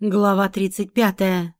Глава 35.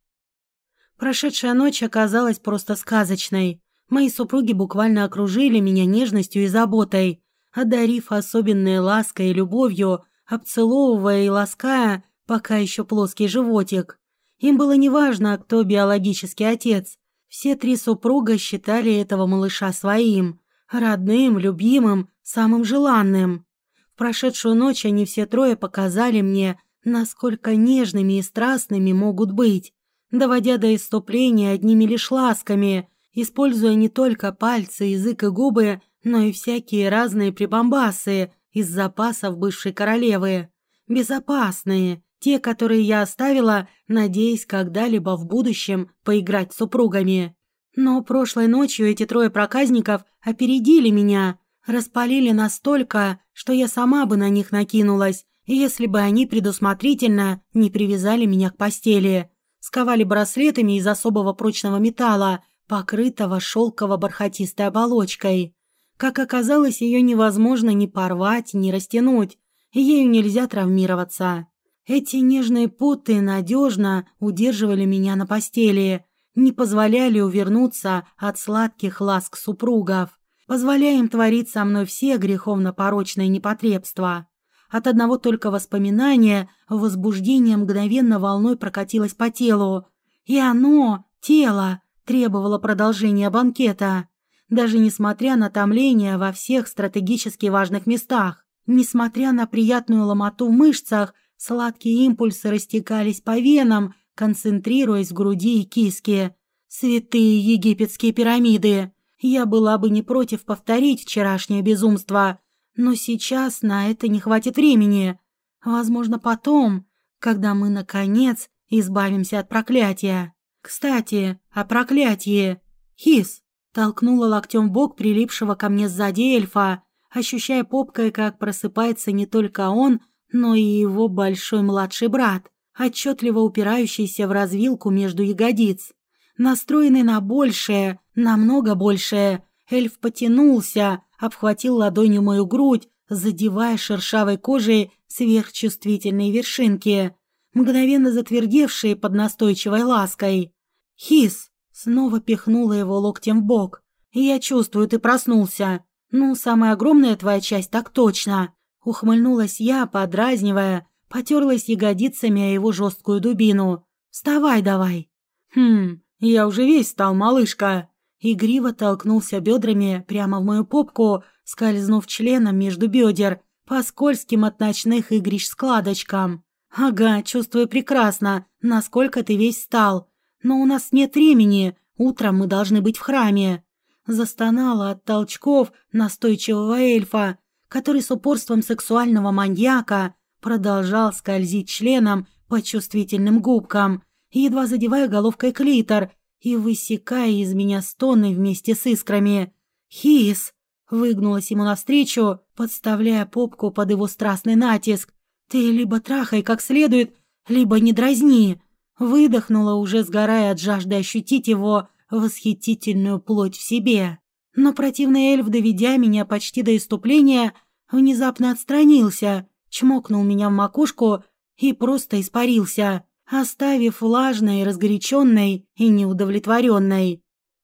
Прошедшая ночь оказалась просто сказочной. Мои супруги буквально окружили меня нежностью и заботой, одарив особенной лаской и любовью, обцеловывая и лаская пока еще плоский животик. Им было неважно, кто биологический отец. Все три супруга считали этого малыша своим, родным, любимым, самым желанным. В прошедшую ночь они все трое показали мне, насколько нежными и страстными могут быть, доводя до иступления одними лишь ласками, используя не только пальцы, язык и губы, но и всякие разные прибамбасы из запасов бывшей королевы. Безопасные, те, которые я оставила, надеясь когда-либо в будущем поиграть с супругами. Но прошлой ночью эти трое проказников опередили меня, распалили настолько, что я сама бы на них накинулась, если бы они предусмотрительно не привязали меня к постели, сковали браслетами из особого прочного металла, покрытого шелково-бархатистой оболочкой. Как оказалось, ее невозможно ни порвать, ни растянуть, ею нельзя травмироваться. Эти нежные путы надежно удерживали меня на постели, не позволяли увернуться от сладких ласк супругов, позволяя им творить со мной все греховно-порочные непотребства. От одного только воспоминания возбуждение мгновенно волной прокатилось по телу. И оно, тело, требовало продолжения банкета. Даже несмотря на томление во всех стратегически важных местах, несмотря на приятную ломоту в мышцах, сладкие импульсы растекались по венам, концентрируясь в груди и киске. Святые египетские пирамиды! Я была бы не против повторить вчерашнее безумство, но сейчас на это не хватит времени. Возможно, потом, когда мы, наконец, избавимся от проклятия. Кстати, о проклятии. Хис толкнула локтем в бок прилипшего ко мне сзади эльфа, ощущая попкой, как просыпается не только он, но и его большой младший брат, отчетливо упирающийся в развилку между ягодиц. Настроенный на большее, намного большее, эльф потянулся, обхватил ладонью мою грудь, задевая шершавой кожей сверхчувствительные вершинки, мгновенно затвердевшие под настойчивой лаской. «Хис!» снова пихнула его локтем в бок. «Я чувствую, ты проснулся. Ну, самая огромная твоя часть, так точно!» Ухмыльнулась я, подразнивая, потерлась ягодицами о его жесткую дубину. «Вставай давай!» «Хм, я уже весь стал, малышка!» Игриво толкнулся бедрами прямо в мою попку, скользнув членом между бедер по скользким от ночных игрищ складочкам. «Ага, чувствую прекрасно, насколько ты весь стал. Но у нас нет времени, утром мы должны быть в храме». Застонала от толчков настойчивого эльфа, который с упорством сексуального маньяка продолжал скользить членом по чувствительным губкам, едва задевая головкой клитор и высекая из меня стоны вместе с искрами. «Хис!» — выгнулась ему навстречу, подставляя попку под его страстный натиск. «Ты либо трахай как следует, либо не дразни!» Выдохнула, уже сгорая от жажды ощутить его восхитительную плоть в себе. Но противный эльф, доведя меня почти до иступления, внезапно отстранился, чмокнул меня в макушку и просто испарился оставив влажной, разгоряченной и неудовлетворенной.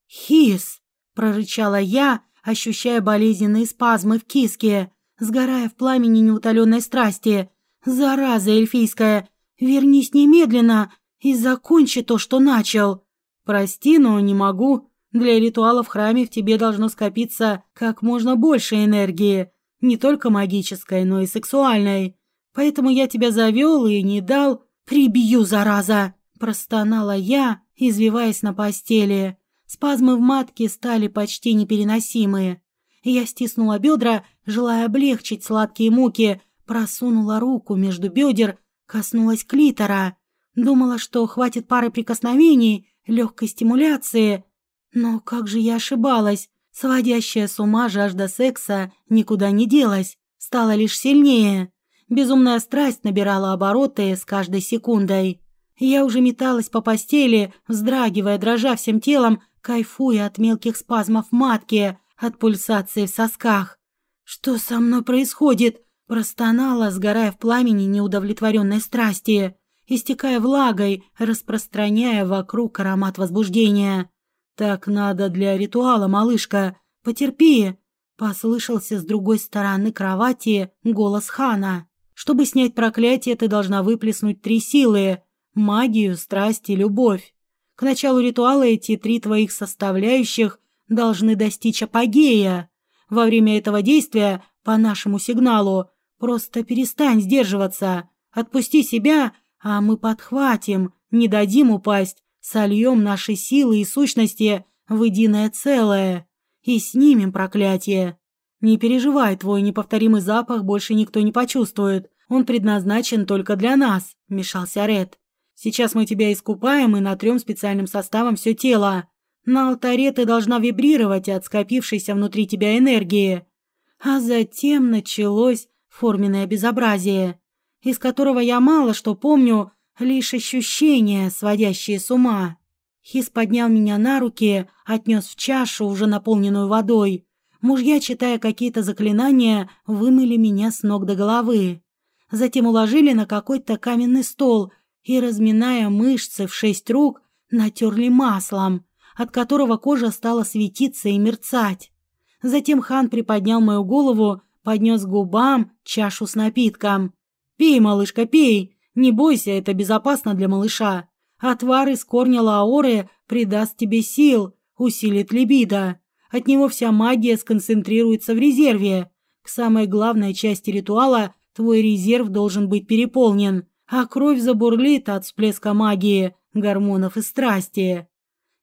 «Хис!» — прорычала я, ощущая болезненные спазмы в киске, сгорая в пламени неутоленной страсти. «Зараза эльфийская! Вернись немедленно и закончи то, что начал!» «Прости, но не могу. Для ритуала в храме в тебе должно скопиться как можно больше энергии, не только магической, но и сексуальной. Поэтому я тебя завел и не дал «Прибью, зараза!» – простонала я, извиваясь на постели. Спазмы в матке стали почти непереносимые. Я стиснула бедра, желая облегчить сладкие муки, просунула руку между бедер, коснулась клитора. Думала, что хватит пары прикосновений, легкой стимуляции. Но как же я ошибалась. Сводящая с ума жажда секса никуда не делась, стала лишь сильнее. Безумная страсть набирала обороты с каждой секундой. Я уже металась по постели, вздрагивая, дрожа всем телом, кайфуя от мелких спазмов матки, от пульсации в сосках. «Что со мной происходит?» – простонала, сгорая в пламени неудовлетворенной страсти. истекая влагой, распространяя вокруг аромат возбуждения. «Так надо для ритуала, малышка. Потерпи!» Послышался с другой стороны кровати голос Хана. «Чтобы снять проклятие, ты должна выплеснуть три силы – магию, страсть и любовь. К началу ритуала эти три твоих составляющих должны достичь апогея. Во время этого действия, по нашему сигналу, просто перестань сдерживаться, отпусти себя, а мы подхватим, не дадим упасть, сольем наши силы и сущности в единое целое и снимем проклятие. Не переживай, твой неповторимый запах больше никто не почувствует. Он предназначен только для нас, вмешался Ред. Сейчас мы тебя искупаем и натрем специальным составом все тело. На алтаре ты должна вибрировать от скопившейся внутри тебя энергии. А затем началось форменное безобразие, из которого я мало что помню, лишь ощущения, сводящие с ума. Хис поднял меня на руки, отнес в чашу, уже наполненную водой. Мужья, читая какие-то заклинания, вымыли меня с ног до головы. Затем уложили на какой-то каменный стол и, разминая мышцы в шесть рук, натерли маслом, от которого кожа стала светиться и мерцать. Затем хан приподнял мою голову, поднес губам чашу с напитком. «Пей, малышка, пей! Не бойся, это безопасно для малыша!» Отвар из корня лаоры придаст тебе сил, усилит либидо. От него вся магия сконцентрируется в резерве. К самой главной части ритуала твой резерв должен быть переполнен, а кровь забурлит от всплеска магии, гормонов и страсти.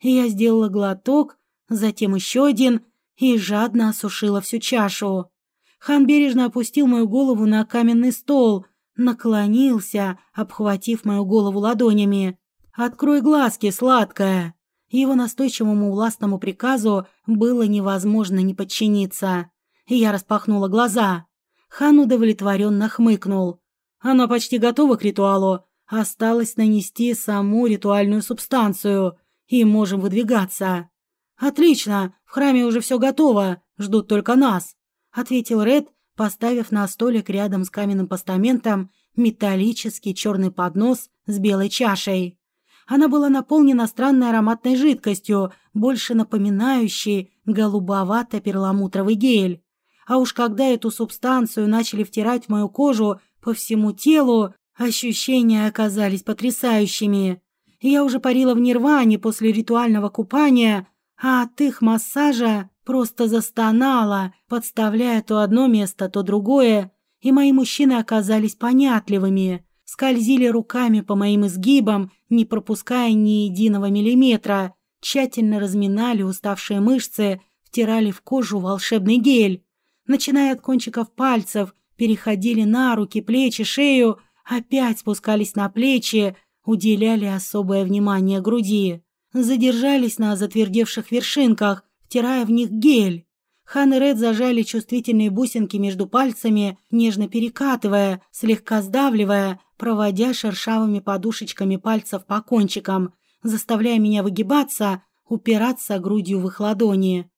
Я сделала глоток, затем еще один и жадно осушила всю чашу. Хан бережно опустил мою голову на каменный стол, наклонился, обхватив мою голову ладонями. «Открой глазки, сладкая!» Его настойчивому властному приказу было невозможно не подчиниться. Я распахнула глаза. Хан удовлетворенно хмыкнул. Она почти готова к ритуалу. Осталось нанести саму ритуальную субстанцию. И можем выдвигаться. «Отлично! В храме уже все готово. Ждут только нас», — ответил Ред, поставив на столик рядом с каменным постаментом металлический черный поднос с белой чашей. Она была наполнена странной ароматной жидкостью, больше напоминающей голубовато-перламутровый гель. А уж когда эту субстанцию начали втирать в мою кожу по всему телу, ощущения оказались потрясающими. Я уже парила в нирване после ритуального купания, а от их массажа просто застонала, подставляя то одно место, то другое, и мои мужчины оказались понятливыми скользили руками по моим изгибам, не пропуская ни единого миллиметра, тщательно разминали уставшие мышцы, втирали в кожу волшебный гель. Начиная от кончиков пальцев, переходили на руки, плечи, шею, опять спускались на плечи, уделяли особое внимание груди. Задержались на затвердевших вершинках, втирая в них гель. Хан и Ред зажали чувствительные бусинки между пальцами, нежно перекатывая, слегка сдавливая, проводя шершавыми подушечками пальцев по кончикам, заставляя меня выгибаться, упираться грудью в их ладони.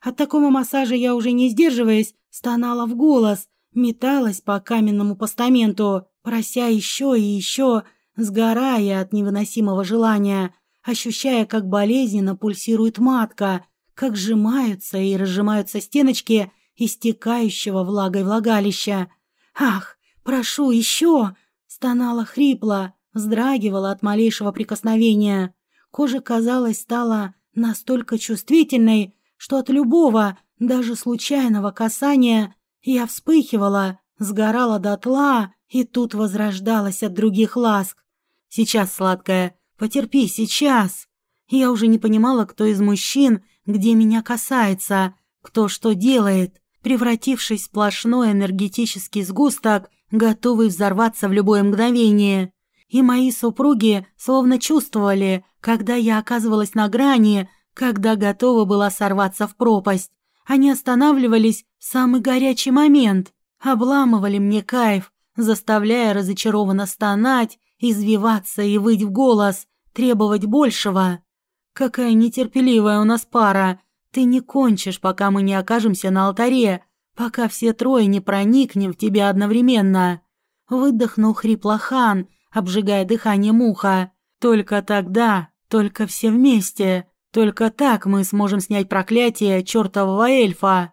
От такого массажа я уже не сдерживаясь, стонала в голос, металась по каменному постаменту, прося еще и еще, сгорая от невыносимого желания, ощущая, как болезненно пульсирует матка, как сжимаются и разжимаются стеночки истекающего влагой влагалища. «Ах, прошу, еще!» Стонала хрипло, вздрагивала от малейшего прикосновения. Кожа, казалось, стала настолько чувствительной, что от любого, даже случайного касания я вспыхивала, сгорала дотла и тут возрождалась от других ласк. «Сейчас, сладкая, потерпи, сейчас!» Я уже не понимала, кто из мужчин, где меня касается, кто что делает, превратившись в сплошной энергетический сгусток, готовый взорваться в любое мгновение. И мои супруги словно чувствовали, когда я оказывалась на грани, когда готова была сорваться в пропасть. Они останавливались в самый горячий момент, обламывали мне кайф, заставляя разочарованно стонать, извиваться и выть в голос, требовать большего. Какая нетерпеливая у нас пара. Ты не кончишь, пока мы не окажемся на алтаре, пока все трое не проникнем в тебя одновременно. Выдохнул хрипло хан, обжигая дыхание муха. Только тогда, только все вместе, только так мы сможем снять проклятие чертового эльфа.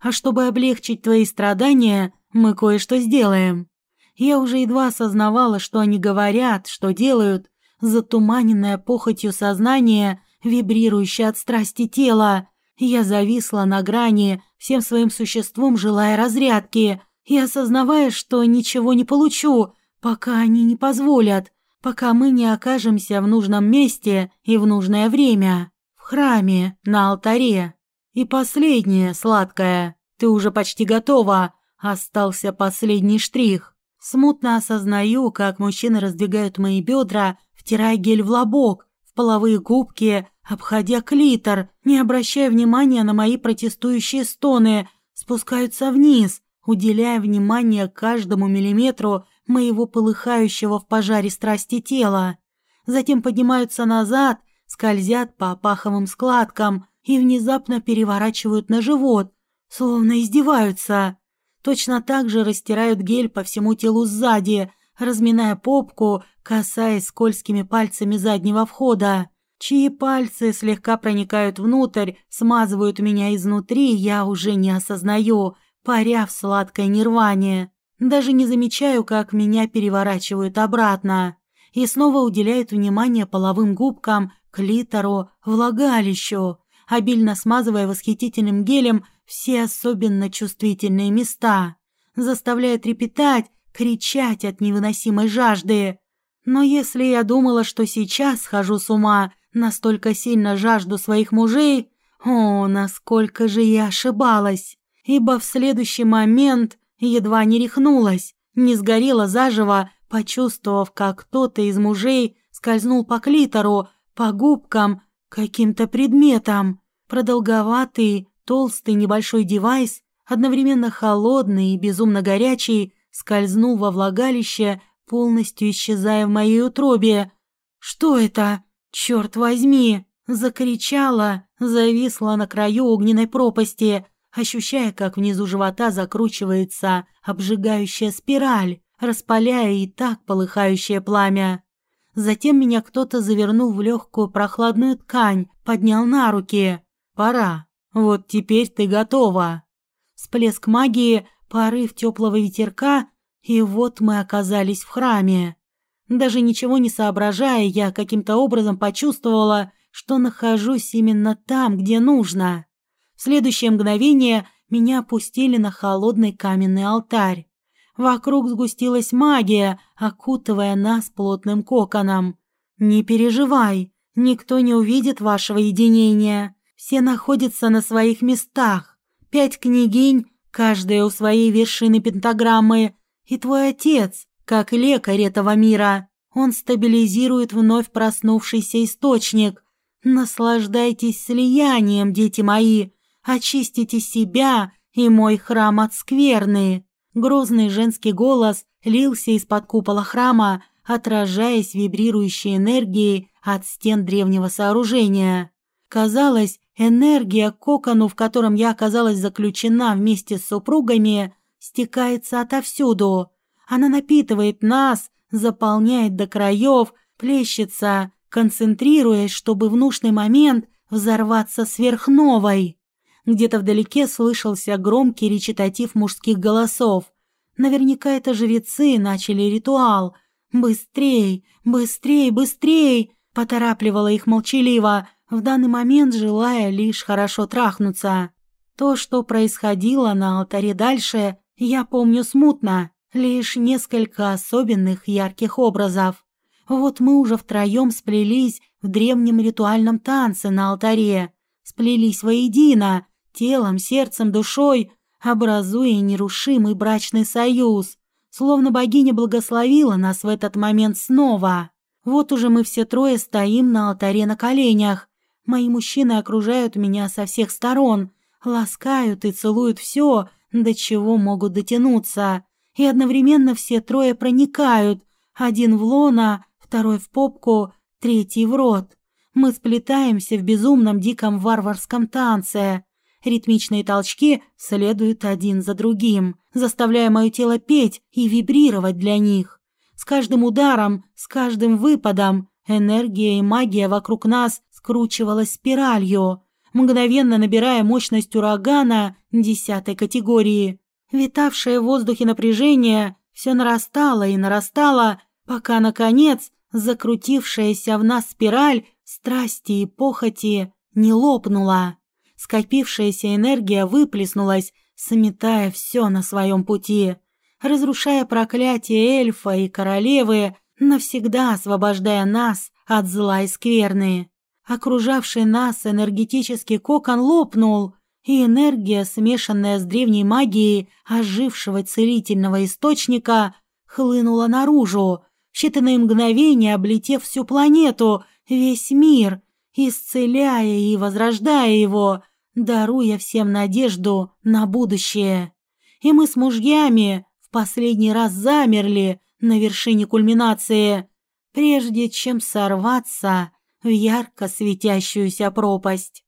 А чтобы облегчить твои страдания, мы кое-что сделаем. Я уже едва осознавала, что они говорят, что делают, затуманенное похотью сознание, вибрирующее от страсти тела. Я зависла на грани, всем своим существом желая разрядки, и осознавая, что ничего не получу, пока они не позволят, пока мы не окажемся в нужном месте и в нужное время, в храме, на алтаре. И последнее, сладкое, ты уже почти готова, остался последний штрих. Смутно осознаю, как мужчины раздвигают мои бедра, втирая гель в лобок, в половые губки, обходя клитор, не обращая внимания на мои протестующие стоны, спускаются вниз, уделяя внимание каждому миллиметру моего полыхающего в пожаре страсти тела. Затем поднимаются назад, скользят по паховым складкам и внезапно переворачивают на живот, словно издеваются. Точно так же растирают гель по всему телу сзади, разминая попку, касаясь скользкими пальцами заднего входа. Чьи пальцы слегка проникают внутрь, смазывают меня изнутри, я уже не осознаю, паря в сладкой нирване. Даже не замечаю, как меня переворачивают обратно. И снова уделяют внимание половым губкам, клитору, влагалищу, обильно смазывая восхитительным гелем все особенно чувствительные места, заставляя трепетать, кричать от невыносимой жажды. Но если я думала, что сейчас схожу с ума, настолько сильно жажду своих мужей, о, насколько же я ошибалась, ибо в следующий момент едва не рехнулась, не сгорела заживо, почувствовав, как кто-то из мужей скользнул по клитору, по губкам, каким-то предметом. Продолговатый, Толстый небольшой девайс, одновременно холодный и безумно горячий, скользнул во влагалище, полностью исчезая в моей утробе. «Что это? Черт возьми!» Закричала, зависла на краю огненной пропасти, ощущая, как внизу живота закручивается обжигающая спираль, распаляя и так полыхающее пламя. Затем меня кто-то завернул в легкую прохладную ткань, поднял на руки. «Пора». Вот теперь ты готова. Всплеск магии, порыв теплого ветерка, и вот мы оказались в храме. Даже ничего не соображая, я каким-то образом почувствовала, что нахожусь именно там, где нужно. В следующее мгновение меня опустили на холодный каменный алтарь. Вокруг сгустилась магия, окутывая нас плотным коконом. «Не переживай, никто не увидит вашего единения. Все находятся на своих местах. Пять княгинь, каждая у своей вершины пентаграммы. И твой отец, как лекарь этого мира. Он стабилизирует вновь проснувшийся источник. Наслаждайтесь слиянием, дети мои. Очистите себя и мой храм от скверны. Грозный женский голос лился из-под купола храма, отражаясь вибрирующей энергией от стен древнего сооружения. Казалось, Энергия кокону, в котором я оказалась заключена вместе с супругами, стекается отовсюду. Она напитывает нас, заполняет до краев, плещется, концентрируясь, чтобы в нужный момент взорваться сверхновой. Где-то вдалеке слышался громкий речитатив мужских голосов. Наверняка это жрецы начали ритуал. «Быстрей, быстрей, быстрей!» – поторапливала их молчаливо – в данный момент желая лишь хорошо трахнуться. То, что происходило на алтаре дальше, я помню смутно, лишь несколько особенных ярких образов. Вот мы уже втроем сплелись в древнем ритуальном танце на алтаре, сплелись воедино, телом, сердцем, душой, образуя нерушимый брачный союз, словно богиня благословила нас в этот момент снова. Вот уже мы все трое стоим на алтаре на коленях, Мои мужчины окружают меня со всех сторон, ласкают и целуют все, до чего могут дотянуться. И одновременно все трое проникают. Один в лона, второй в попку, третий в рот. Мы сплетаемся в безумном диком варварском танце. Ритмичные толчки следуют один за другим, заставляя мое тело петь и вибрировать для них. С каждым ударом, с каждым выпадом энергия и магия вокруг нас скручивалась спиралью, мгновенно набирая мощность урагана десятой категории. Витавшее в воздухе напряжение все нарастало и нарастало, пока, наконец, закрутившаяся в нас спираль страсти и похоти не лопнула. Скопившаяся энергия выплеснулась, сметая все на своем пути, разрушая проклятие эльфа и королевы, навсегда освобождая нас от зла и скверны. Окружавший нас энергетический кокон лопнул, и энергия, смешанная с древней магией ожившего целительного источника, хлынула наружу, в считанные мгновения облетев всю планету, весь мир, исцеляя и возрождая его, даруя всем надежду на будущее. И мы с мужьями в последний раз замерли на вершине кульминации, прежде чем сорваться в ярко светящуюся пропасть.